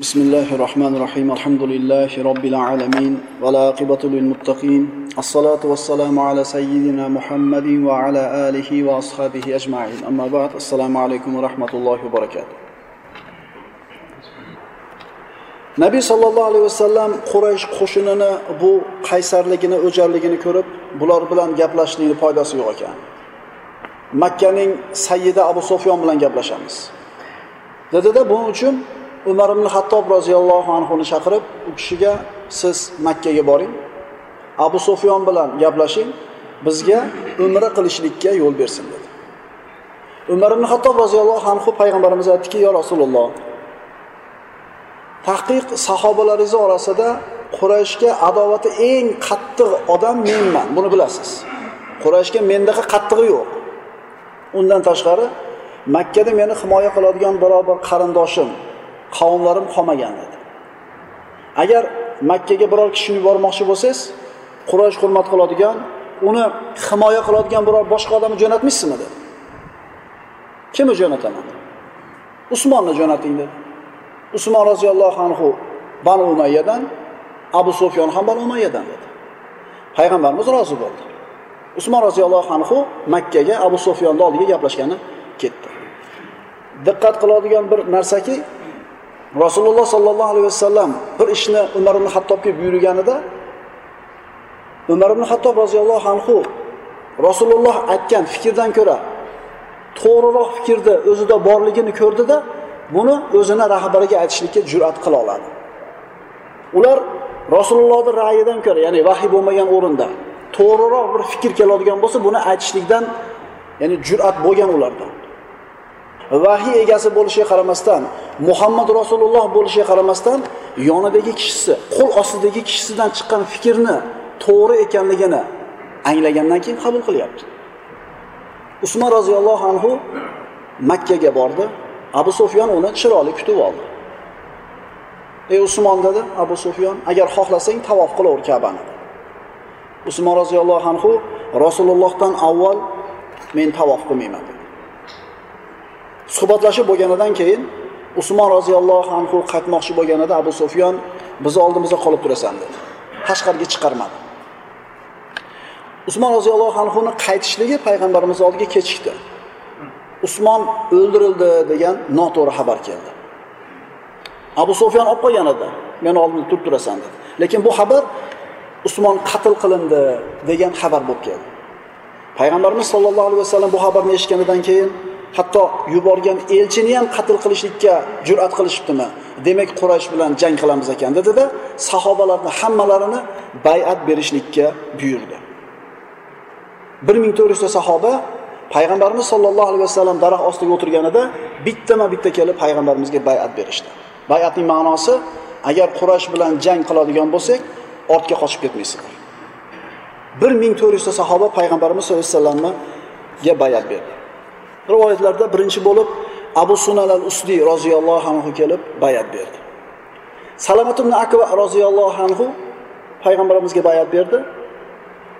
بسم الله الرحمن الرحيم الحمد لله رب العالمين والعاقبة للمتقين الصلاة والسلام على سيدنا محمد وعلى آله وأصحابه أجمعين أما بعد السلام عليكم ورحمة الله وبركاته nabiy sollallohu alayhi vasallam quraysh qo'shinini bu qaysarligini o'jarligini ko'rib bular bilan gaplashishlikni foydasi yo'q ekan makkaning sayyidi abu sufyon bilan gaplashamiz dedida buning uchun umar ibn hattob roziyallohu anhuni chaqirib u kishiga siz makkaga boring abu sufyon bilan gaplashing bizga umra qilishlikka yo'l bersin dedi. Umar ibn hattob roziyallohu anhu payg'ambarimiz aytdiki yo rasululloh tahqiq sahobalaringiz orasida qurayshga adovati eng qattiq odam menman buni bilasiz. Qurayshga mendaqa qattig'i yo'q. Undan tashqari makkada meni himoya qiladigan biror bir qarindoshim qavmlarim qolmagan dedi agar makkaga biror kishini yubormoqchi bo'lsangiz quraysh hurmat qiladigan uni himoya qiladigan biror boshqa odamni jo'natmaysizmi dedi. Kimni jo'nataman? Usmonni jo'nating dedi. Usmon roziyallohu anhu banu umayyadan abu sufyon ham banu umayyadan dedi. Payg'ambarimiz rozi bo'ldi. Usmon roziyallohu anhu makkaga abu sufyonni oldiga gaplashgani ketdi. Diqqat qiladigan bir narsaki rasululloh sollallohu alayhi vasallam bir ishni umar ibn hattobga buyurganida umar ibn hattob roziyallohu anhu rasululloh aytgan fikrdan ko'ra to'g'riroq fikrni o'zida borligini ko'rdida buni o'zini rahbariga aytishlikka jur'at qila oladi. Ular rasulullohni ra'yidan ko'ra ya'ni vahiy bo'lmagan o'rinda to'g'riroq bir fikr keladigan bo'lsa buni aytishlikdan ya'ni jur'at bo'lgan ularda vahiy egasi bo'lishiga qaramasdan muhammad rasululloh bo'lishiga qaramasdan yonidagi kishisi qo'l ostidagi kishisidan chiqqan fikrni to'g'ri ekanligini anglagandan keyin qabul qilyapti. Usmon roziyallohu anhu makkaga bordi. Abu sufyon uni chiroyli kutib oldi. Ey usmon dedi abu sufyon agar xohlasang tavof qilaver kabani. Usmon roziyallohu anhu rasulullohdan avval men tavof qilmayman dedi. Suhbatlashib bo'lganidan keyin usmon roziyallohu anhu qaytmoqchi bo'lganida abu sufyon bizni oldimizda qolib turasan dedi. Tashqariga chiqarmadi. Usmon roziyallohu anhuni qaytishligi payg'ambarimiz oldiga kechikdi. Usmon o'ldirildi degan noto'g'ri xabar keldi. Abu sufyon olib qo'ygan edi meni oldimda turib turasan dedi. Lekin bu xabar usmon qatl qilindi degan xabar bo'lib keldi. Payg'ambarimiz sollallohu alayhi vasallam bu xabarni eshitganidan keyin hatto yuborgan elchini ham qatl qilishlikka jur'at qilishibdimi? Demak quraysh bilan jang qilamiz ekan dedida sahobalarni hammalarini bay'at berishlikka buyurdi. Bir ming to'rt yuzta sahoba payg'ambarimiz sollallohu alayhi vasallam daraxt ostiga o'tirganida bittama bitta kelib payg'ambarimizga bay'at berishdi. Bay'atning ma'nosi agar quraysh bilan jang qiladigan bo'lsak ortga qochib ketmaysizlar. Bir ming to'rt yuzta sahoba payg'ambarimiz sallallohu alayhi vasallamga bay'at berdi. Rivoyatlarda birinchi bo'lib abu sunal al usdiy roziyallohu anhu kelib bay'at berdi. Salamat ibn akva roziyallohu anhu payg'ambarimizga bay'at berdi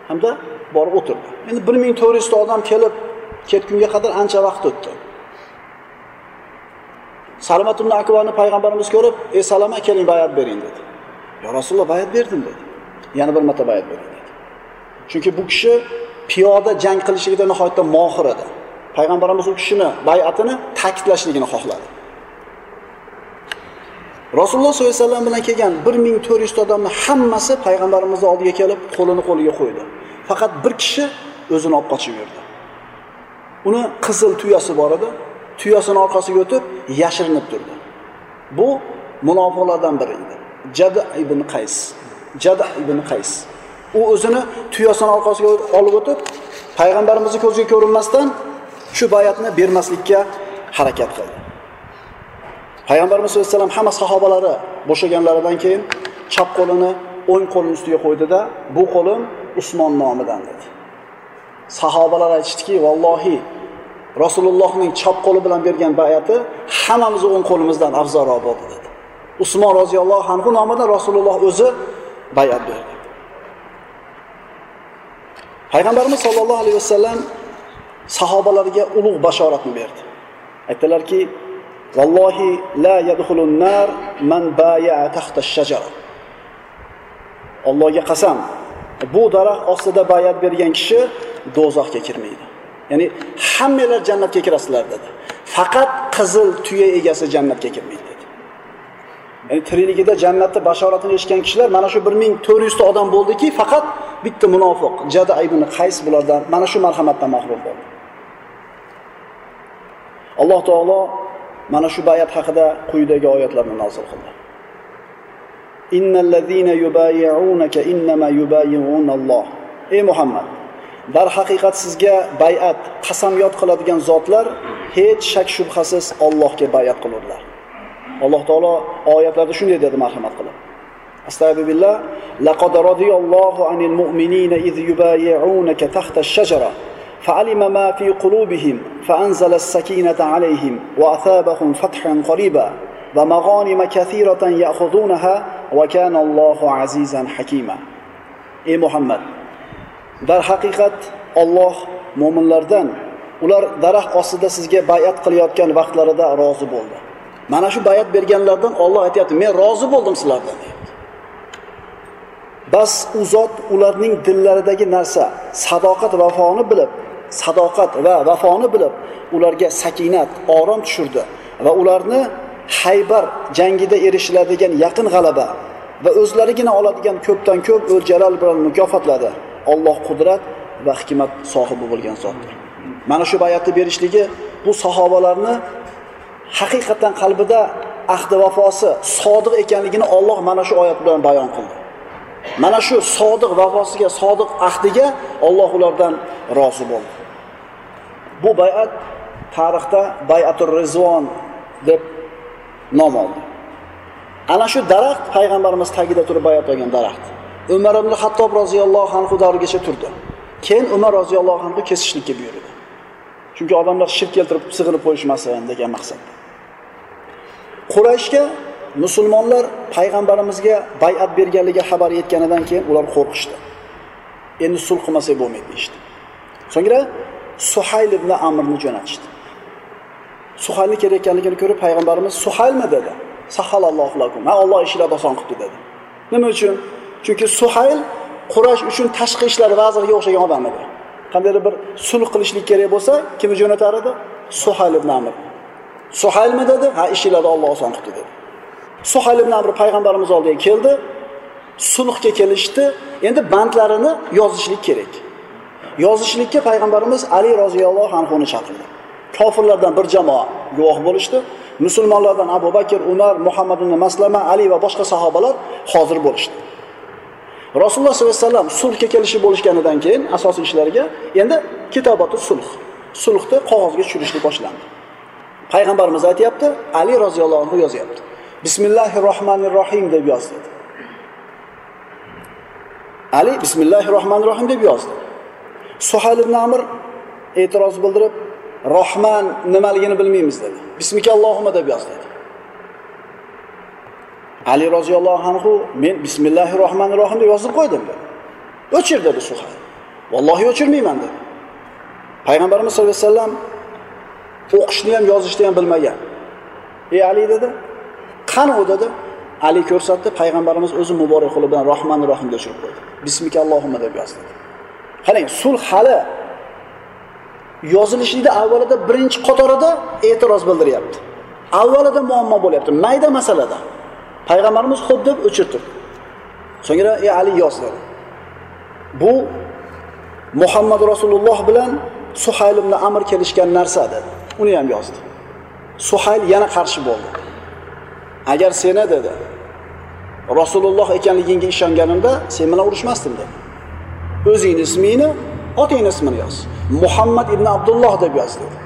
hamda borib o'tirdi. Endi bir ming to'rt yuzta odam kelib ketgunga qadar ancha vaqt o'tdi. Salamat ibn akvani payg'ambarimiz ko'rib ey salama keling bay'at bering dedi. Yo rasululloh bay'at berdim dedi. Yana bir marta bay'at bering dedi. Chunki bu kishi piyoda jang qilishlikda nihoyatda mohir edi. Payg'ambarimiz u kishini bay'atini ta'kidlashligini xohladi. Rasululloh sollallohu alayhi vasallam bilan kelgan bir ming to'rt yuzta odamni hammasi payg'ambarimizni oldiga kelib qo'lini qo'liga qo'ydi. Faqat bir kishi o'zini olib qochib yurdi uni qizil tuyasi bor edi. Tuyasini orqasiga o'tib yashirinib turdi. Bu munofiqlardan biri edi. Jada ibn qays. Jada ibn qays. U o'zini tuyasini orqasiga olib o'tib payg'ambarimizni ko'ziga ko'rinmasdan shu bayatni bermaslikka harakat qildi. Payg'ambarimiz sallallohu alayhi vasallam hamma sahobalari bo'shaganlaridan keyin chap qo'lini o'ng qo'lini ustiga qo'ydida bu qo'lim usmon nomidan dedi. Sahobalar aytishdiki vallohi rasulullohning chap qo'li bilan bergan bayati hammamizni o'ng qo'limizdan afzalroq bo'ldi dedi. Usmon roziyallohu anhu nomidan rasululloh o'zi bayat berdi. Payg'ambarimiz sollallohu alayhi vasallam sahobalariga ulug' bashoratni berdi aytdilarki Vallohi la yadkhulun nar man baya tahta shajara Allohga qasam, bu daraxt ostida bayat bergan kishi do'zaxga kirmaydi. Ya'ni hammanglar jannatga kirasizlar dedi. Faqat qizil tuya egasi jannatga kirmaydi dedi. Ya'ni tirikligida jannatni bashoratini eshitgan kishilar mana shu 1400 ta odam bo'ldiki, faqat bitta munofiq, Jada ibn Qays bulardan mana shu marhamatdan mahrum bo'ldi. Alloh taolo mana shu bayat haqida quyidagi oyatlarni nozil qildi. Innal ladzina innama Alloh. Ey Muhammad, darhaqiqat sizga bay'at, qasamyod qiladigan zotlar hech shak shubhasiz Allohga bay'at qilurlar. Alloh taolo oyatlarda shunday dedi marhamat qilib. Astagfirullah. Laqad radiyallohu anil mu'minina iz yubayyi'unaka tahta ash-shajara فعلم ما في قلوبهم فأنزل السكينة عليهم وأثابهم فتحا قريبا ومغانم كثيرة يأخذونها وكان الله عزيزا حكيما ey muhammad darhaqiqat olloh mo'minlardan ular daraxt ostida sizga bayat qilayotgan vaqtlarida rozi bo'ldi mana shu bayat berganlardan olloh aytyapti men rozi bo'ldim sizlardan deyapti bas u zot ularning dillaridagi narsa sadoqat vafoni bilib sadoqat va vafoni bilib ularga sakinat orom tushirdi va ularni haybar jangida erishiladigan yaqin g'alaba va o'zlarigina oladigan ko'pdan ko'p o'ljalar bilan mukofotladi. Alloh qudrat va hikmat sohibi bo'lgan zotdir. Mana shu bayatni berishligi bu sahobalarni haqiqatan qalbida ahdi vafosi sodiq ekanligini Alloh mana shu oyat bilan bayon qildi. Mana shu sodiq vafosiga sodiq ahdiga Alloh ulardan rozi bo'ldi. Bu bayat tarixda bayatul rizvon deb nom oldi. Ana shu daraxt payg'ambarimiz tagida turib bayat olgan daraxt. Umar ibn hattob roziyallohu anhu davrigacha turdi. Keyin umar roziyallohu anhu kesishlikka buyurdi. Chunki odamlar shirk keltirib sig'inib qo'yishmasin degan maqsadda. Qurayshga musulmonlar payg'ambarimizga bay'at berganligi xabar yetganidan keyin ular qo'rqishdi. Endi sulh qilmasak bo'lmaydi deyishdi. So'ngra suhayl ibn amrni jo'natishdi. Suhaylni kelayotganligini ko'rib payg'ambarimiz suhaylmi? dedi. Sahalallohu lakum. Ha olloh ishlarni oson qilibdi dedi. Nima uchun? Chunki suhayl qurash uchun tashqi ishlar vaziriga o'xshagan odam edi. Qandaydir bir sulh qilishlik kerak bo'lsa kimni jo'natar edi? Suhayl ibn amr. Suhaylmi? dedi. Ha ishinglarni olloh oson qilibdi dedi. Suhayl ibn amr payg'ambarimiz oldiga keldi sulhga kelishdi. Endi bandlarini yozishlik kerak. Yozishlikka payg'ambarimiz ali roziyallohu anhuni chaqirdi. Kofirlardan bir jamoa guvoh bo'lishdi. Musulmonlardan abu bakr umar muhammad ibn maslama ali va boshqa sahobalar hozir bo'lishdi. Rasululloh sollallohu alayhi vasallam sulhga kelishib bo'lishganidan keyin asosiy ishlarga endi kitoboti sulh sulhni qog'ozga tushirishlik boshlandi. Payg'ambarimiz aytyapti ali roziyallohu anhu yozyapti. Bismillahi rohmanir rohim deb yozdi. Ali bismillahi rohmanir rohim deb yozdi. Suhayl ibn amr e'tiroz bildirib rohman nimaligini bilmaymiz dedi. Bismika allohima deb yozdi. Ali roziyallohu anhu men bismillahi rohmanir rohim deb yozib qo'ydim dedi. O'chir dedi suhayl. Vallohi o'chirmayman dedi. Payg'ambarimiz sallallohu alayhi vasallam o'qishni ham yozishni ham bilmagan. Ey ali dedi. Qani u dedi. Ali ko'rsatdi payg'ambarimiz o'zi muborak qo'li bilan rohmanir rohimga tushirib qo'ydi. Bismika allohumma deb yozdi. Qarang sulh hali yozilishlikda avvalida birinchi qatorida e'tiroz bildiryapti. Avvalida muammo bo'lyapti. Mayda masalada payg'ambarimiz xo'p deb o'chirdi so'ngra ey ali yoz dedi. Bu muhammad rasululloh bilan suhayl ibn amr kelishgan narsa dedi. Uni ham yozdi. Suhayl yana qarshi bo'ldi. Agar seni dedi rasululloh ekanligingga ishonganimda sen bilan urushmasdim dedi. O'zingni ismingni otingni ismini yoz muhammad ibn abdulloh deb yoz dedi.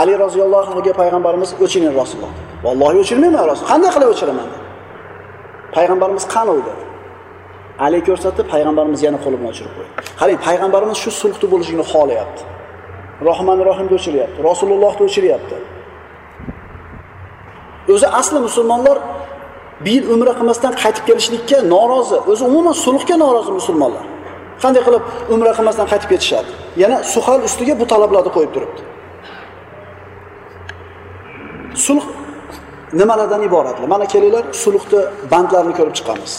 Ali roziyallohu anhuga payg'ambarimiz o'chiring rasululloh vallohi o'chirmayman rasul qanday qilib o'chiraman dedi. Payg'ambarimiz qani u dedi. Ali ko'rsatdi payg'ambarimiz yana qo'li bilan o'chirib qo'ydi. Qarang payg'ambarimiz shu sulhni bo'lishligini xohlayapti. Rohmanir rohimni o'chiryapti rasulullohni o'chiryapti. O'zi asli musulmonlar bir yil umra qilmasdan qaytib kelishlikka norozi o'zi umuman sulhga norozi musulmonlar. Qanday qilib umra qilmasdan qaytib ketishadi? Yana suhal ustiga bu talablarni qo'yib turibdi. Sulh nimalardan iboratlar mana kelinglar sulhni bandlarini ko'rib chiqamiz.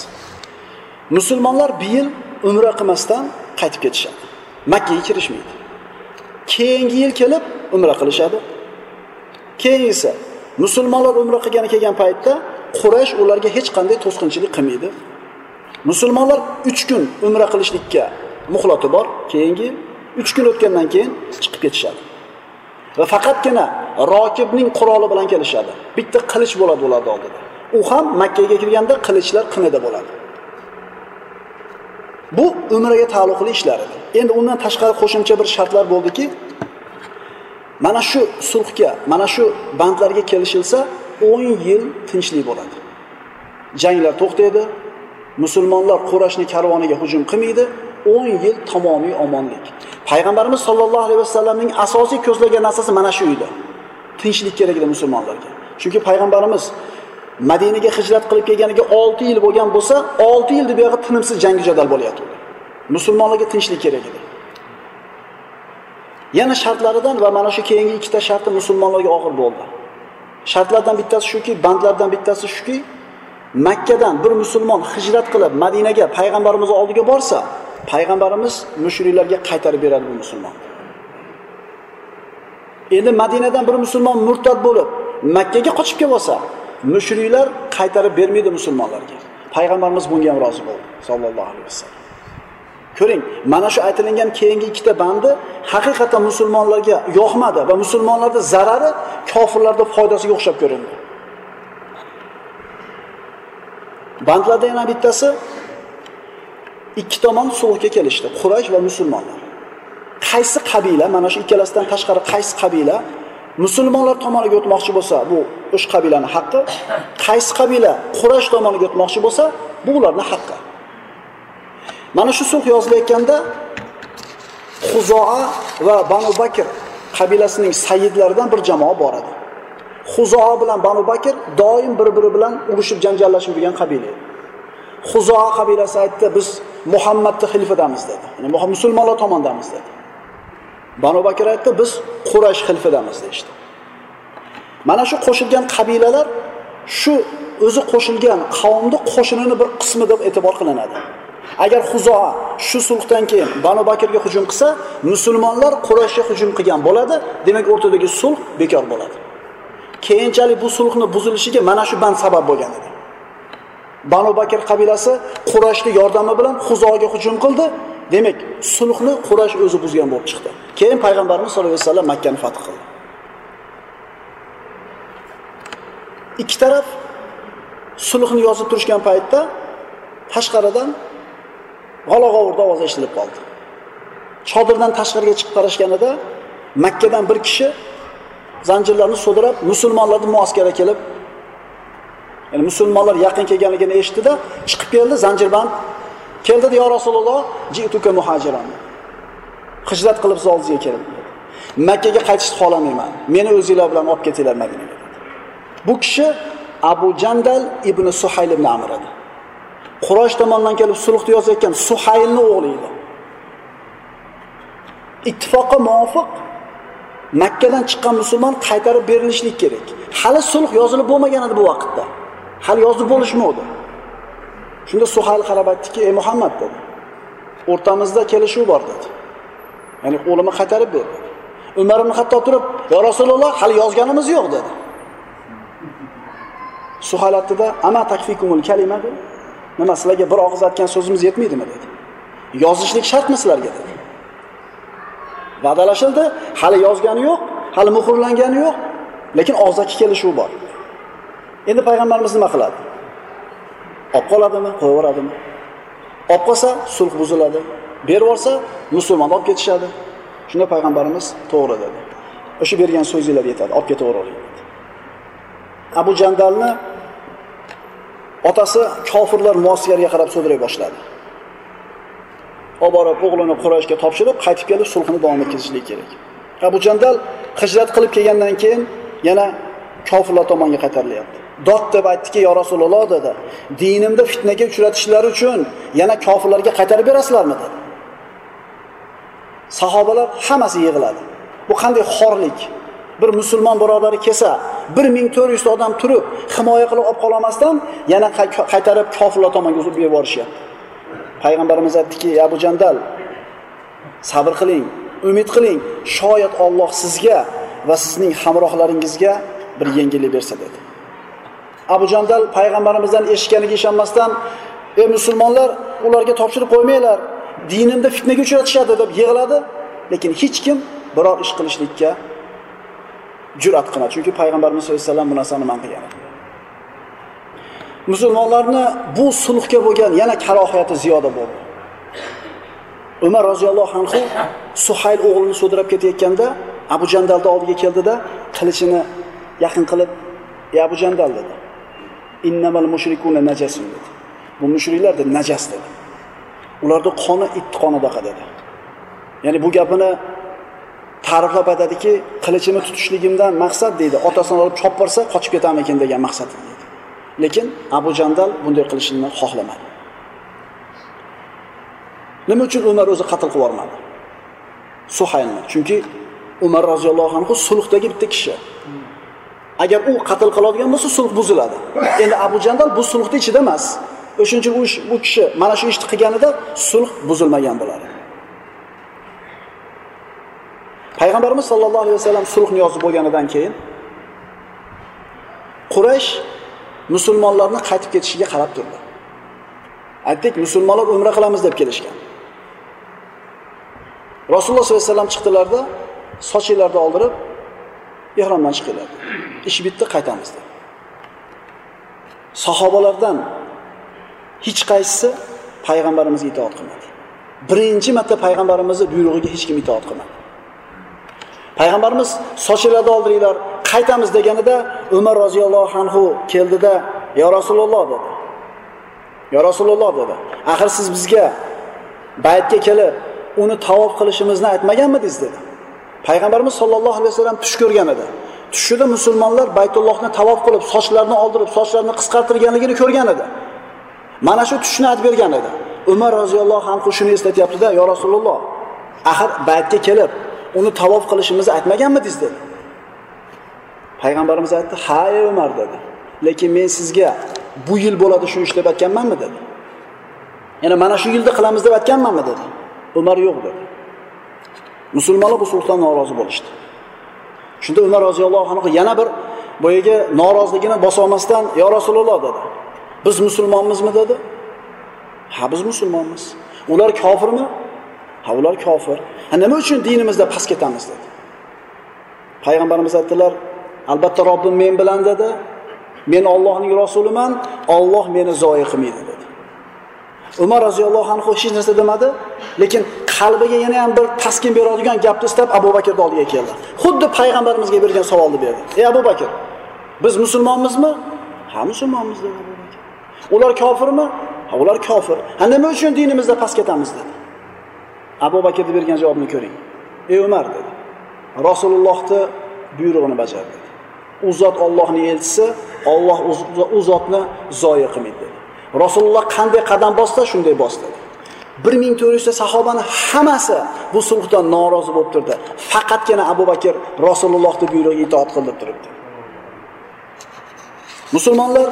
Musulmonlar bir yil umra qilmasdan qaytib ketishadi. Makkaga kirishmaydi. Keyingi yil kelib umra qilishadi. Keyingisi musulmonlar umra qilgani kelgan paytda quraysh ularga hech qanday to'sqinchilik qilmaydi. Musulmonlar uch kun umra qilishlikka muhlati bor keyingi uch kun o'tgandan keyin chiqib ketishadi. Va faqatgina rokibning quroli bilan kelishadi. Bitta qilich bo'ladi ularni oldida. U ham makkaga kirganda qilichlar qinida bo'ladi. Bu umraga taalluqli ishlar edi endi undan tashqari qo'shimcha bir shartlar bo'ldiki mana shu sulhga mana shu bandlarga kelishilsa o'n yil tinchlik bo'ladi. Janglar to'xtaydi musulmonlar qurashni karvoniga hujum qilmaydi o'n yil tamomiy omonlik. Payg'ambarimiz sollallohu alayhi vasallamning asosiy ko'zlagan narsasi mana shu edi. Tinchlik kerak edi musulmonlarga. Chunki payg'ambarimiz madinaga hijrat qilib kelganiga olti yil bo'lgan bo'lsa olti bu buyog'i tinimsiz jangi jadal bo'layotgandi. Musulmonlarga tinchlik kerak edi. Yana shartlaridan va mana shu keyingi ikkita sharti musulmonlarga og'ir bo'ldi. Shartlardan bittasi shuki bandlardan bittasi shuki makkadan bir musulmon hijrat qilib madinaga payg'ambarimiz oldiga borsa payg'ambarimiz mushriklarga qaytarib beradi bu musulmon. Endi madinadan bir musulmon murtad bo'lib makkaga qochib kelib olsa mushriklar qaytarib bermaydi musulmonlarga. Payg'ambarimiz bunga ham rozi bo'ldi sollallohu alayhi vasallam. Ko'ring mana shu aytilingan keyingi ikkita bandi haqiqatdan musulmonlarga yoqmadi va musulmonlarni zarari kofirlarni foydasiga o'xshab ko'rindi. Bandlarda yana bittasi ikki tomon sulhga kelishdi quraysh va musulmonlar. Qaysi qabila mana shu ikkalasidan tashqari qaysi qabila musulmonlar tomoniga o'tmoqchi bo'lsa bu o'sha qabilani haqqi qaysi qabila qurash tomoniga o'tmoqchi bo'lsa bu ularni haqqi. Mana shu sulh yozilayotganda huzoa va banu bakr qabilasining sayidlaridan bir jamoa bor edi. Huzoa bilan banu bakr doim bir biri bilan urushib janjallashib yurgan qabila edi. Huzoa qabilasi aytdi biz muhammadni xilfidamiz dedi. Ya'ni musulmonlar tomondamiz dedi. Banu bakr aytdi biz quraysh xilfidamiz deyishdi. Mana shu qo'shilgan qabilalar shu o'zi qo'shilgan qavmni qo'shinini bir qismi deb e'tibor qilinadi. Agar huzoa shu sulhdan keyin banu bakrga hujum qilsa musulmonlar qurashga hujum qilgan bo'ladi demak o'rtadagi sulh bekor bo'ladi. Keyinchalik bu sulhni buzilishiga mana shu band sabab bo'lgan edi. Banu bakr qabilasi qurashni yordami bilan huzoga hujum qildi demak sulhni qurash o'zi buzgan bo'lib chiqdi. Keyin payg'ambarimiz sallallohu alayhi vasallam makkani fath qildi. Ikki taraf sulhni yozib turishgan paytda tashqaridan g'ala g'ovurni ovozi eshitilib qoldi. Chodirdan tashqariga chiqib qarashganida makkadan bir kishi zanjirlarni sudrab musulmonlarni muaskara kelib ya'ni musulmonlar yaqin kelganligini eshitdida chiqib keldi zanjirband. Keldida yo rasululloh jituka muhajiran. Hijrat qilib sizni oldingizga keldim makkaga qaytishni xohlamayman. Meni o'zinglar bilan olib ketinglar madinaga. bu kishi abu jandal ibn suhayl ibn amr edi. Qurash tomonidan kelib sulhni yozayotgan Suhaylni o'g'li edi. Ittifoqqa muvofiq Makkadan chiqqan musulmon qaytarib berilishlik kerak. Hali sulh yozilib bo'lmagan edi bu vaqtda. Hali yozib bo'lishmadi. Shunda Suhayl qarab aytdiki, "Ey Muhammad" dedi. "O'rtamizda kelishuv bor" dedi. Ya'ni o'limni qaytarib berdi. Umar ibn Hattob turib, "Ya Rasululloh, hali yozganimiz yo'q" dedi. Suhayl aytdi "Ama takfikumul kalima" dedi. Nima sizlarga bir og'iz aytgan so'zimiz yetmaydimi dedi. Yozishlik shartmi sizlarga dedi. Va'dalashildi hali yozgani yo'q hali muhrlangani yo'q lekin og'zaki kelishuv bor. Endi payg'ambarimiz nima qiladi? Olib qoladimi qo'yaveradimi? Olib qolsa sulh buziladi. Berib yuborsa musulmonni olib ketishadi. Shunda payg'ambarimiz to'g'ri dedi. O'sha bergan so'zinglar yetadi olib ketavering dedi. Abu jandalni otasi kofirlar muaskariga qarab so'dray boshladi. Olib borib o'g'lini qurayshga topshirib qaytib kelib sulhni davom etkazishlik kerak. Abu jandal hijrat qilib kelgandan keyin yana kofirlar tomonga qaytarilyapti. Dod deb aytdiki yo rasululloh dedi dinimda fitnaga uchratishlari uchun yana kofirlarga qaytarib berasizlarmi? dedi. Sahobalar hammasi yig'iladi bu qanday xorlik? Bir musulmon birodari kelsa bir ming to'rt yuzta odam turib himoya qilib olib qololmasdan yana qaytarib kofirlar tomonga uzib yuborishyapti. Payg'ambarimiz aytdiki abu jandal sabr qiling umid qiling shoyat olloh sizga va sizning hamrohlaringizga bir yengillik bersa dedi. Abu jandal payg'ambarimizdan eshitganiga ishonmasdan ey musulmonlar ularga topshirib qo'ymanglar dinimda fitnaga uchratishadi deb yig'ladi. Lekin hech kim biror ish qilishlikka jur'at qilmadi chunki payg'ambarimiz sallallohu alayhi vasallam bu narsani man qilgan musulmonlarni bu sulhga bo'lgan yana karohiyati ziyoda bo'ldi. Umar roziyallohu anhu suhayl o'g'lini sudrab ketayotganda abu jandalni oldiga keldida qilichini yaqin qilib ey abu jandal dedi. Innamal mushrikuna najasun dedi. Bu mushriklar dedi najas dedi. Ularni qoni it qonidaqa dedi. Ya'ni bu gapini ta'riflab aytadiki qilichini tutishligimdan maqsad deydi. Otasini olib chopib borsa qochib ketarmikin degan maqsad deydi. Lekin abu jandal bunday qilishini xohlamadi. Nima uchun umar o'zi qatl qilib yubormadi? Suhaylni. Chunki umar roziyallohu anhu sulhdagi bitta kishi. Agar u qatl qiladigan bo'lsa sulh buziladi. Endi abu jandal bu sulhni ichida emas. O'shaning uchun u kishi mana shu ishni qilganida sulh buzilmagan bo'ladi. Payg'ambarimiz sollallohu alayhi vasallam sulhni yozib bo'lganidan keyin quraysh musulmonlarni qaytib ketishiga qarab turdi. Aytdik musulmonlar umra qilamiz deb kelishgan. Rasululloh sollallohu alayhi vasallam chiqdilarda sochinglarni oldirib ehromdan chiqinglar. Ish bitdi qaytamiz dedi. Sahobalardan hech qaysisi payg'ambarimizga itoat qilmadi. Birinchi marta payg'ambarimizni buyrug'iga hech kim itoat qilmadi. Payg'ambarimiz sochinglarni oldiringlar qaytamiz deganida umar roziyallohu anhu keldida yo rasululloh dedi. Yo rasululloh dedi. Axir siz bizga baytga kelib uni tavob qilishimizni aytmaganmidingiz? dedi. Payg'ambarimiz sollallohu alayhi vasallam tush ko'rgan edi. Tushida musulmonlar baytullohni tavob qilib sochlarini oldirib sochlarini qisqartirganligini ko'rgan edi. Mana shu tushni aytib bergan edi. Umar roziyallohu anhu shuni eslatyaptida yo rasululloh axir baytga kelib uni tavof qilishimizni aytmaganmidingiz dedi. Payg'ambarimiz aytdi ha ey umar dedi. Lekin men sizga bu yil bo'ladi shu ish deb aytganmanmi? dedi. Yana mana shu yilda qilamiz deb aytganmanmi? dedi. Umar yo'q dedi. Musulmonlar bu sulhdan norozi bo'lishdi. Shunda umar roziyallohu anhu yana bir boyagi noroziligini bosolmasdan yo rasululloh dedi. Biz musulmonmizmi? dedi. Ha biz musulmonmiz. Ular kofirmi? Ha ular kofir. Ha nima uchun dinimizda past ketamiz dedi. Payg'ambarimiz aytdilar albatta robbim men bilan dedi. Men ollohning rasuliman olloh meni zoyi qilmaydi dedi. Umar roziyallohu anhu hech narsa demadi lekin qalbiga yana ham bir taskin beradigan gapni istab abu bakrni oldiga keldi. Xuddi payg'ambarimizga bergan savolni berdi. Ey abu bakr biz musulmonmizmi? Ha musulmonmiz dedi abu bakr. Ular kofirmi? Ha ular kofir. Ha nima uchun dinimizda past ketamiz? dedi. Abu bakrni bergan javobni ko'ring. Ey umar dedi. Rasulullohni buyrug'ini bajar dedi. U zot ollohni elchisi olloh u zotni zoya qilmaydi dedi. Rasululloh qanday qadam bossa shunday bos dedi. Bir ming to'rt yuzta sahobani hammasi bu sulhdan norozi bo'lib turdi. Faqatgina abu bakr rasulullohni buyrug'iga itoat qilib turibdi. Musulmonlar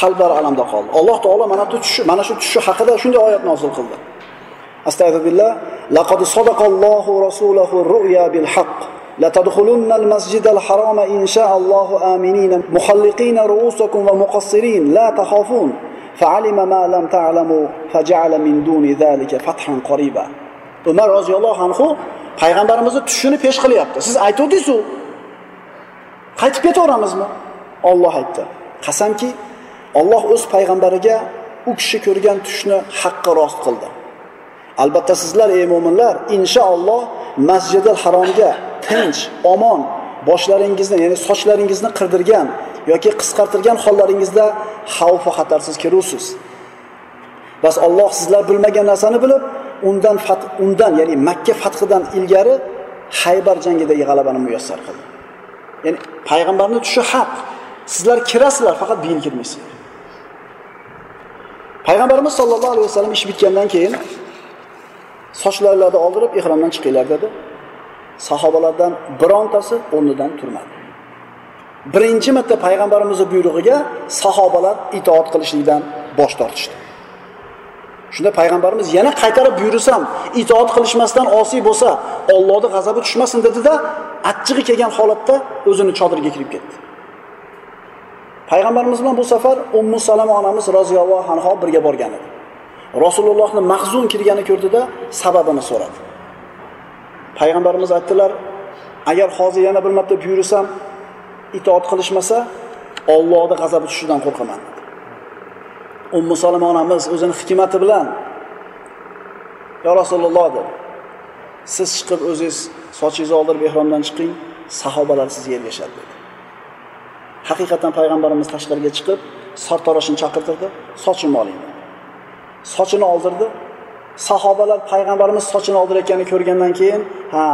qalblari alamda qoldi. Alloh taolo mana shu tushi mana shu tushi haqida shunday oyat nozil qildi. astag'firullah laqad sadaqallohu rasulahu ru'ya bil haqq لتدخلن المسجد الحرام إن شاء الله آمنين محلقين رؤوسكم ومقصرين لا تخافون فعلم ما لم تعلموا فجعل من دون ذلك فتحا قريبا umar roziyallohu anhu payg'ambarimizni tushini pesh qilyapti siz aytuvdingizu qaytib ketaveramizmi olloh aytdi qasamki olloh o'z payg'ambariga u kishi ko'rgan tushni haqqi rost qildi Albatta sizlar ey mo'minlar inshaalloh masjidil haromga tinch omon boshlaringizni ya'ni sochlaringizni qirdirgan yoki qisqartirgan hollaringizda xavfu xatarsiz kirursiz bas olloh sizlar bilmagan narsani bilib undan fat, undan ya'ni makka fathidan ilgari haybar jangidagi g'alabani muyassar qildi. Ya'ni payg'ambarni tushi haq. Sizlar kirasizlar faqat din kirmaysizlar. Payg'ambarimiz sollallohu alayhi vasallam ish bitgandan keyin sochlaringlarni oldirib ehromdan chiqinglar dedi. Sahobalardan birontasi o'rnidan turmadi. Birinchi marta payg'ambarimizni buyrug'iga sahobalar itoat qilishlikdan bosh tortishdi. Shunda payg'ambarimiz yana qaytarib buyursam itoat qilishmasdan osiy bo'lsa ollohni g'azabi tushmasin dedida achchig'i kelgan holatda o'zini chodiriga kirib ketdi. Payg'ambarimiz bilan bu safar ummu salama onamiz roziyallohu anhu birga borgan edi. Rasulullohni mahzun kirgani ko'rdida sababini so'radi. Payg'ambarimiz aytdilar agar hozir yana bir marta buyursam itoat qilishmasa ollohni g'azabi tushishidan qo'rqaman dedi. Ummu salama onamiz o'zini hikmati bilan yo rasululloh dedi. Siz chiqib o'zingiz sochingizni oldirib ehromdan chiqing sahobalar sizga ergashadi dedi. Haqiqatdan payg'ambarimiz tashqariga chiqib sartaroshini chaqirtirdi sochimni oling sochini oldirdi. Sahobalar payg'ambarimiz sochini oldirayotganini ko'rgandan keyin ha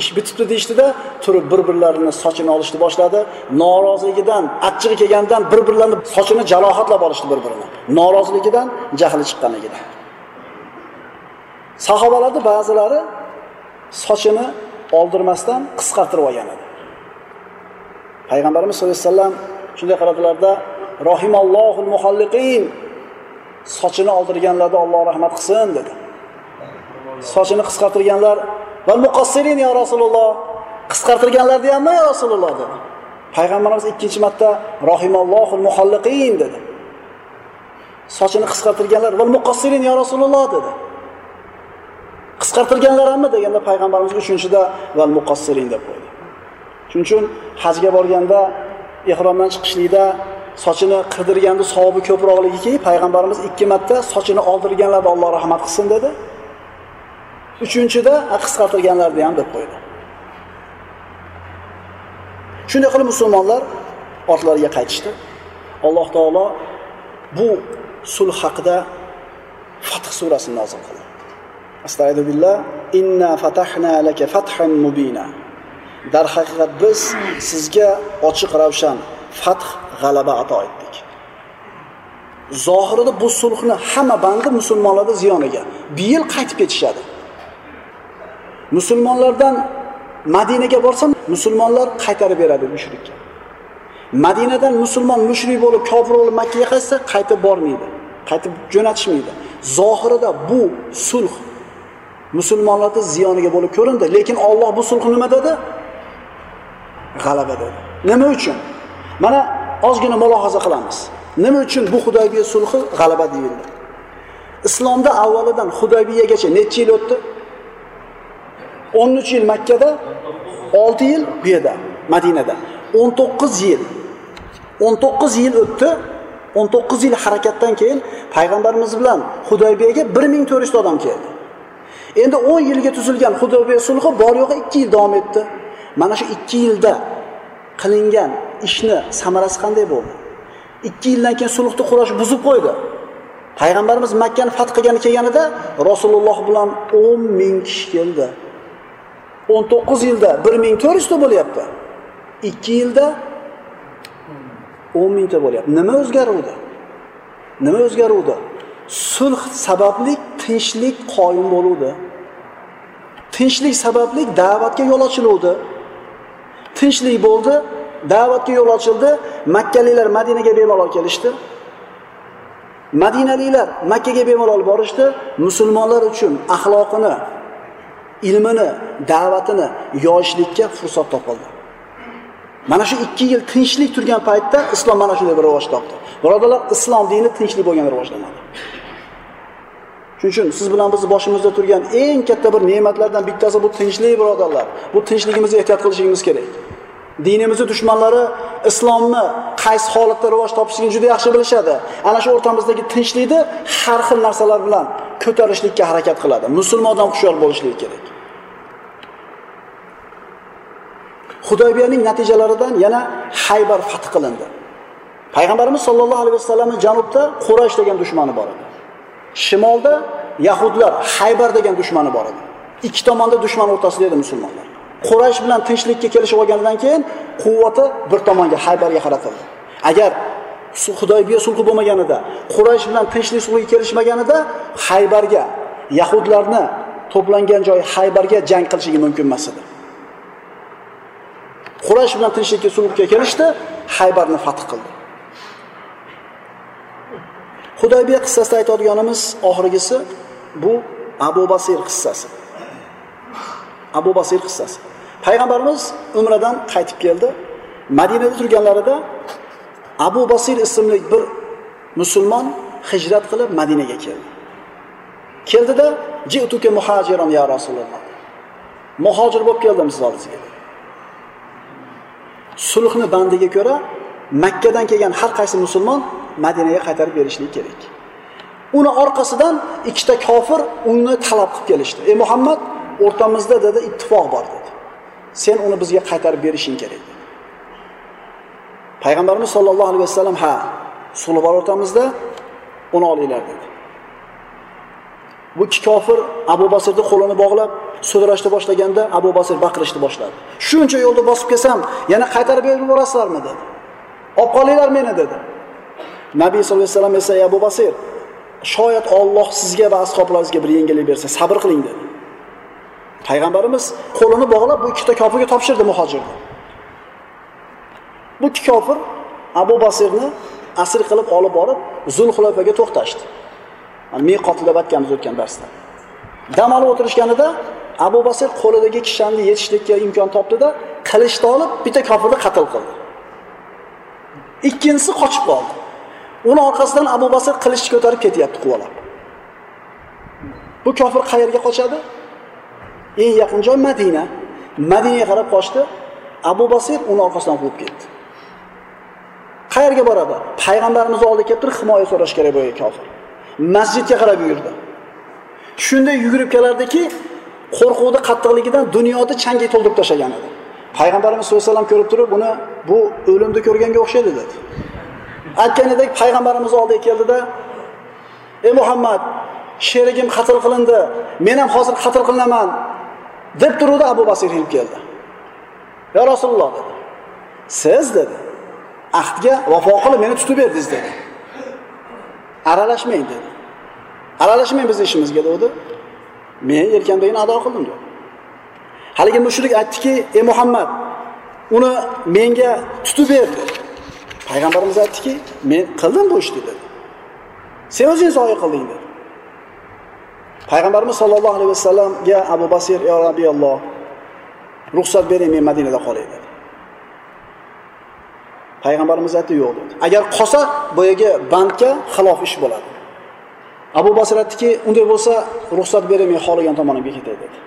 ish bitibdi deyishdida turib bir birlarini sochini olishni boshladi. Noroziligidan achchig'i kelganidan bir birlarini sochini jarohatlab olishdi bir birini noroziligidan jahli chiqqanligidan sahobalarni ba'zilari sochini oldirmasdan qisqartirib olgan edi. Payg'ambarimiz sallallohu alayhi vasallam shunday qaradilarda rohimallohul muhalliqin. Sochini oldirganlarni Alloh rahmat qilsin dedi. Sochini qisqartirganlar va muqassirin ya rasululloh qisqartirganlarni hammi ya rasululloh dedi. Payg'ambarimiz ikkinchi marta rohimallohul muhalliqin dedi. Sochini qisqartirganlar va muqassirin ya rasululloh dedi. Qisqartirganlar hammi deganda payg'ambarimiz uchinchida va muqassirin deb qo'ydi. Shuning uchun hajga borganda ehromdan chiqishlikda sochini qirdirganda savobi ko'proqligiki payg'ambarimiz ikki marta sochini oldirganlarni Alloh rahmat qilsin dedi. Uchinchida qisqartirganlarni ham deb qo'ydi. Shunday qilib musulmonlar ortlariga qaytishdi. Alloh taolo bu sulh haqida fath surasini nozil qildi. Astag'firullah inna fatahna laka fathan mubina. Darhaqiqat biz sizga ochiq ravshan fath g'alaba ato etdik. Zohirida bu sulhni hamma bandi musulmonlarni ziyoniga bu yil qaytib ketishadi. Musulmonlardan madinaga borsam musulmonlar qaytarib beradi mushrikka. Madinadan musulmon mushrik bo'lib kofir bo'lib makkaga qaytsa qaytib bormaydi qaytib jo'natishmaydi. Zohirida bu sulh musulmonlarni ziyoniga bo'lib ko'rindi lekin olloh bu sulhni nima dedi? G'alaba dedi. Nima uchun? Mana ozgina mulohaza qilamiz. Nima uchun bu hudaybiya sulhi g'alaba deyildi? Islomda avvalidan hudaybiyagacha necha yil o'tdi? O'n uch yil makkada olti yil bu yerda madinada. O'n to'qqiz yil. O'n to'qqiz yil o'tdi. O'n to'qqiz yil harakatdan keyin payg'ambarimiz bilan hudaybiyaga bir ming to'rt yuzta odam keldi. Endi o'n yilga tuzilgan hudaybiya sulhi bor yo'g'i ikki yil davom etdi. Mana shu ikki yilda qilingan ishni samarasi qanday bo'ldi? Ikki yildan keyin sulhni qurash buzib qo'ydi. Payg'ambarimiz makkani fath qilgani kelganida rasululloh bilan o'n ming kishi keldi. O'n to'qqiz yilda bir ming to'rt yuzta bo'lyapti. Ikki yilda o'n mingta bo'lyapti. Nima o'zgaruvdi? Nima o'zgaruvdi? Sulh sababli tinchlik qoyim bo'luvdi. Tinchlik sababli da'vatga yo'l ochiluvdi. Tinchlik bo'ldi da'vatga yo'l ochildi. Makkaliklar madinaga bemalol kelishdi. Madinaliklar makkaga bemalol borishdi. Musulmonlar uchun axloqini ilmini da'vatini yoyishlikka fursat topildi. Mana shu ikki yil tinchlik turgan paytda islom mana shunday bir rivoj topdi. Birodarlar islom dini tinchlik bo'lgan rivojlanadi. Shuning uchun siz bilan bizni boshimizda turgan eng katta bir ne'matlardan bittasi bu tinchlik birodarlar. Bu tinchligimizni ehtiyot qilishligimiz kerak. Dinimizni dushmanlari islomni qaysi holatda rivoj topishligini juda yaxshi bilishadi ana shu o'rtamizdagi tinchlikni har xil narsalar bilan ko'tarishlikka harakat qiladi musulmon odam hushyor bo'lishligi kerak Hudaybiyaning natijalaridan yana Haybar fath qilindi. Payg'ambarimiz sollallohu alayhi vasallamni janubda Quraysh degan dushmani bor edi. Shimolda Yahudlar Haybar degan dushmani bor edi. Ikki tomonda dushman o'rtasida edi musulmonlar. Quraysh bilan tinchlikka kelishib olgandan keyin quvvati bir tomonga Haybarga qaratildi. Agar Xudoybiya sulhi bo'lmaganida, Quraysh bilan tinchlik sulhiga kelishmaganida Haybarga Yahudlarni to'plangan joyi Haybarga jang qilishligi mumkin emas edi. Quraysh bilan tinchlikka sulhga kelishdi, Haybarni fath qildi. Xudoybiya qissasida aytadiganimiz oxirgisi bu Abu Basir qissasi. Abu Basir qissasi. Payg'ambarimiz umradan qaytib keldi. Madinada turganlarida Abu Basir ismli bir musulmon hijrat qilib Madinaga keldi. Keldida ji'tuka muhajiran ya Rasululloh. Muhojir bo'lib keldim siz oldingizga. Sulhni bandiga ko'ra Makkadan kelgan har qaysi musulmon Madinaga qaytarib berishligi kerak. Uni orqasidan ikkita kofir uni talab qilib kelishdi. "Ey Muhammad, o'rtamizda dedi ittifoq bor" dedi. "Sen uni bizga qaytarib berishing kerak" dedi. Payg'ambarimiz sollallohu alayhi vasallam ha, suli bor o'rtamizda, uni olinglar dedi. Bu ikki kofir Abu Basirni qo'lini bog'lab sudrashni boshlaganda Abu Basir baqirishni boshladi. Shuncha yo'lda bosib kelsam, yana qaytarib berib yuborasizlarmi dedi. Olib qolinglar meni dedi. Nabiy sollallohu alayhi vasallam esa Abu Basir, shoyat Alloh sizga va ashoblaringizga bir yengillik bersa, sabr qiling dedi. Payg'ambarimiz qo'lini bog'lab bu ikkita kofirga topshirdi muhojirni. Bu ikki kofir Abu Basirni asir qilib olib borib Zulxulofaga to'xtashdi. Miqot deb aytganmiz o'tgan darsda. Dam olib o'tirishganida Abu Basir qo'lidagi kishanni yetishlikka imkon topdi-da, qilichni olib bitta kofirni qatl qildi. Ikkinchisi qochib qoldi. Uni orqasidan Abu Basir qilichni ko'tarib ketyapti quvalab. Bu kofir qayerga qochadi? Eng yaqin joy Madina. Madinaga qarab qochdi. Abu Basir uni orqasidan quvib ketdi. Qayerga boradi? payg'ambarimizni oldiga kelib turib himoya so'rash kerak bo'lgan kofir. Masjidga qarab yurdi. Shunday yugurib kelardiki, qo'rquvni qattiqligidan dunyoni changga to'ldirib tashlagan edi. Payg'ambarimiz sollallohu alayhi vasallam ko'rib turib, buni bu o'limni ko'rganga o'xshaydi dedi. Aytganidek payg'ambarimiz oldiga keldida, "Ey Muhammad, sherigim qatl qilindi. Men ham hozir qatl qilinaman." Deb turuvdi Abu Basir kelib keldi. "Ya Rasululloh" dedi. "Siz" dedi. "Ahdga vafo qilib meni tutib berdingiz" dedi. "Aralashmang" dedi. "Aralashmang bizni ishimizga" dedi. "Men yelkamdagini ado qildim" dedi. Haligi mushrik aytdiki, "Ey Muhammad, uni menga tutib ber" dedi. Payg'ambarimiz aytdiki, "Men qildim bu ishni" dedi. "Sen o'zing zoyi qilding" dedi. Payg'ambarimiz sollallohu alayhi vasallamga Abu Basir, yo rabiyalloh ruxsat bering, men Madinada qolay" dedi. Payg'ambarimiz aytdi, "Yo'q" dedi. Agar qolsa, boyaga bandga xilof ish bo'ladi. Abu Basir aytdiki, "Unday bo'lsa, ruxsat bering, men xohlagan tomonimga ketay" dedi.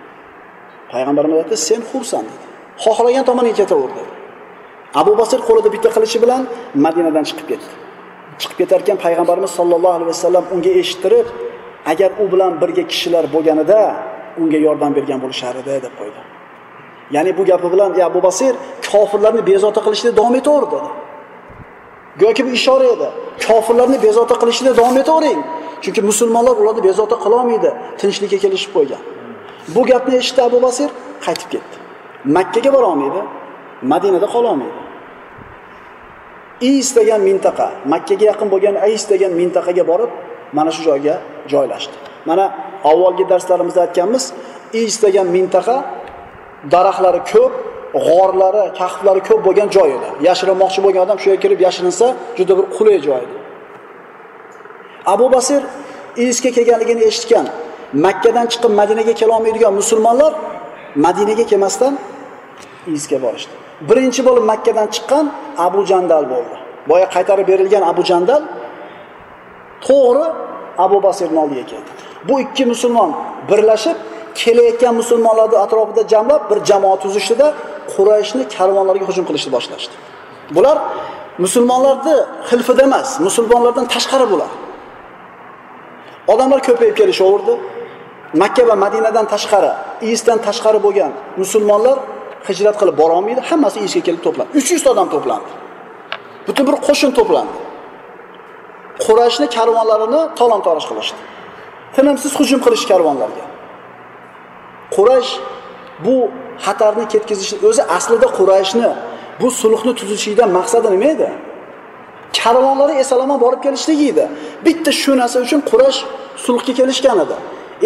Payg'ambarimiz aytdi, "Sen xursan" dedi. Xohlagan tomoningga ketaver dedi. Abu Basir qo'lida bitta qilichi bilan Madinadan chiqib ketdi. Chiqib ketar ekan payg'ambarimiz sollallohu alayhi vasallam unga eshittirib, agar u bilan birga kishilar bo'lganida unga yordam bergan bo'lishar edi deb qo'ydi. Ya'ni bu gapi bilan ya Abu Basir kofirlarni bezovta qilishda davom etaver dedi. Go'yoki bu ishora edi. Kofirlarni bezovta qilishda davom etavering. Chunki musulmonlar ularni bezovta qila olmaydi, tinchlikka kelishib qo'ygan. Bu gapni eshitdi Abu Basir, qaytib ketdi. Makka ga bora olmaydi, Madinada qola olmaydi. Is degan mintaqa, Makkaga yaqin bo'lgan Is degan mintaqaga borib, mana shu joyga joylashdi. Mana avvalgi darslarimizda aytganmiz, Is degan mintaqa daraxtlari ko'p, g'orlari, kahflari ko'p bo'lgan joy edi. Yashirinmoqchi bo'lgan odam shu yerga kirib yashirinsa, juda bir qulay joy edi. Abu Basir Isga kelganligini eshitgan. Makkadan chiqib Madinaga kela olmaydigan musulmonlar Madinaga kelmasdan Isga borishdi. Birinchi bo'lib Makkadan chiqqan Abu Jandal bo'ldi. Boya qaytarib berilgan Abu Jandal to'g'ri Abu Basirning oldiga keldi. Bu ikki musulmon birlashib kelayotgan musulmonlarni atrofida jamlab bir jamoa tuzishdida Qurayshni karvonlariga hujum qilishni boshlashdi. Bular musulmonlarni xilfida emas, musulmonlardan tashqari bular. Odamlar ko'payib kelishaverdi. Makka va Madinadan tashqari, Isdan tashqari bo'lgan musulmonlar hijrat qilib bora olmaydi, hammasi Isga kelib to'plandi. 300 yuzta odam to'plandi. Butun bir qo'shin to'plandi. Qurayshni karvonlarini talon-toroj qilishdi. Tinimsiz hujum qilish karvonlarga. Quraysh bu xatarni ketkazishni o'zi aslida Qurayshni bu sulhni tuzishidan maqsadi nima edi? Karvonlari esalomon borib kelishligi edi. Bitta shu narsa uchun Quraysh sulhga kelishgan edi.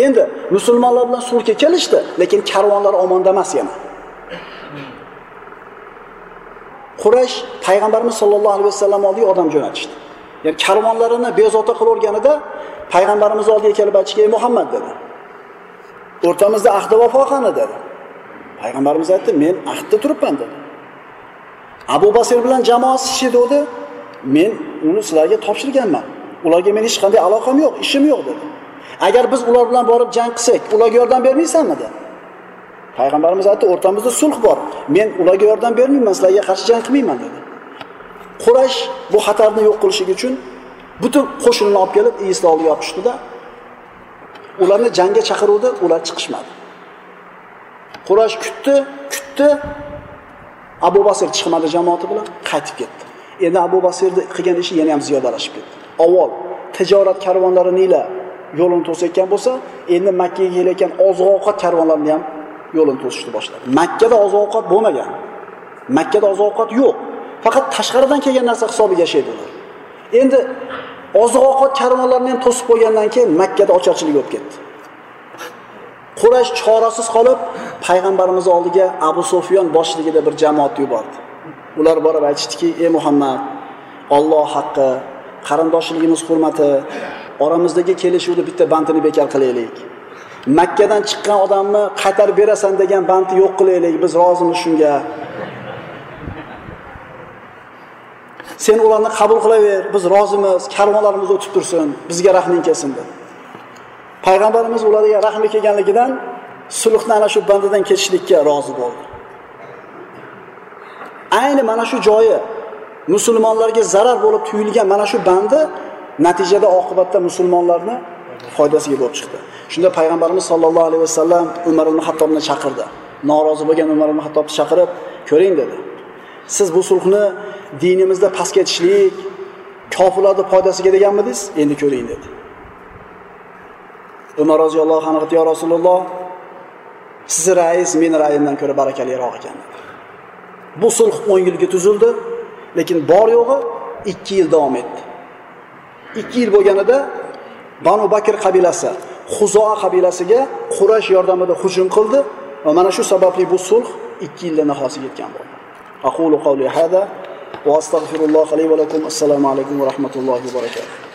Endi musulmonlar bilan sulhga kelishdi, lekin karvonlar omonda emas yana. Quraysh payg'ambarimiz sollallohu alayhi vasallam oldiga odam jo'natishdi. Ya'ni karvonlarini bezovta qilaverganida payg'ambarimiz oldiga kelib aytishga, "Ey Muhammad" dedi. O'rtamizda ahdi vafo qani dedi. Payg'ambarimiz aytdi, "Men ahdda turibman" dedi. Abu Basir bilan jamoasi shedodi, "Men uni sizlarga topshirganman. Ularga men hech qanday aloqam yo'q, ishim yo'q" dedi. Agar biz ular bilan borib jang qilsak, ularga yordam bermaysanmi dedi. Payg'ambarimiz aytdi, o'rtamizda sulh bor. Men ularga yordam bermayman, sizlarga qarshi jang qilmayman dedi. Quraysh bu xatarni yo'q qilishlik uchun butun qo'shinini olib kelib, Iso oldiga yopishdida ularni jangga chaqiruvdi, ular chiqishmadi. Quraysh kutdi, kutdi. Abu Basir chiqmadi jamoati bilan qaytib ketdi. Endi Abu Basirni qilgan ishi yana ham ziyodalashib ketdi. Avval tijorat karvonlarini ila yo'lini to'sayotgan bo'lsa, endi Makka ga kelayotgan oziq-ovqat karvonlarini ham yo'lini to'sishni boshladi. Makkada oziq-ovqat bo'lmagan. Makkada oziq-ovqat yo'q. Faqat tashqaridan kelgan narsa hisobiga yashaydi ular. Endi oziq-ovqat karvonlarini ham to'sib qo'ygandan keyin Makkada ocharchilik o'tib ketdi. qurash chorasiz qolib payg'ambarimiz oldiga Abu Sufyon boshligida bir jamoat yubordi. Ular borib aytishdiki: "Ey Muhammad, Alloh haqqi, qarindoshligimiz hurmati, oramizdagi kelishuvni bitta bandini bekor qilaylik. Makkadan chiqqan odamni qaytarib berasan degan bandni yo'q qilaylik. Biz rozimiz shunga." Sen ularni qabul qilaver, biz rozimiz, karvonlarimiz o'tib tursin, bizga rahming kelsin dedi. Payg'ambarimiz ularga rahmi kelganligidan sulhni ana shu bandadan ketishlikka rozi bo'ldi. Ayni mana shu joyi musulmonlarga zarar bo'lib tuyulgan mana shu bandi natijada oqibatda musulmonlarni foydasiga bo'lib chiqdi. Shunda payg'ambarimiz sollallohu alayhi vasallam Umar ibn Hattobni chaqirdi. Norozi bo'lgan Umar ibn Hattobni chaqirib, "Ko'ring" dedi. Siz bu sulhni dinimizda past ketishlik, kofirlarni foydasiga deganmidingiz? Endi ko'ring dedi. Umar roziyallohu anhu yo Rasululloh, sizni rais meni ra'yimdan ko'ra barakaliroq ekan dedi. Bu sulh o'n yilga tuzildi, lekin bor yo'g'i 2 yil davom etdi. 2 yil bo'lganida Banu Bakr qabilasi huzoa qabilasiga Quraysh yordamida hujum qildi va mana shu sababli bu sulh 2 yilda nihoyasiga yetgan bo'ldi. وأستغفر الله لي ولكم السلام عليكم ورحمة الله وبركاته.